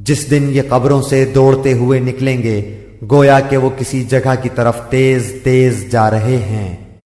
जिस दिन ये कब्रों से दौड़ते हुए निकलेंगे, गोया के वो किसी जगह की तरफ़ तेज तेज जा रहे हैं।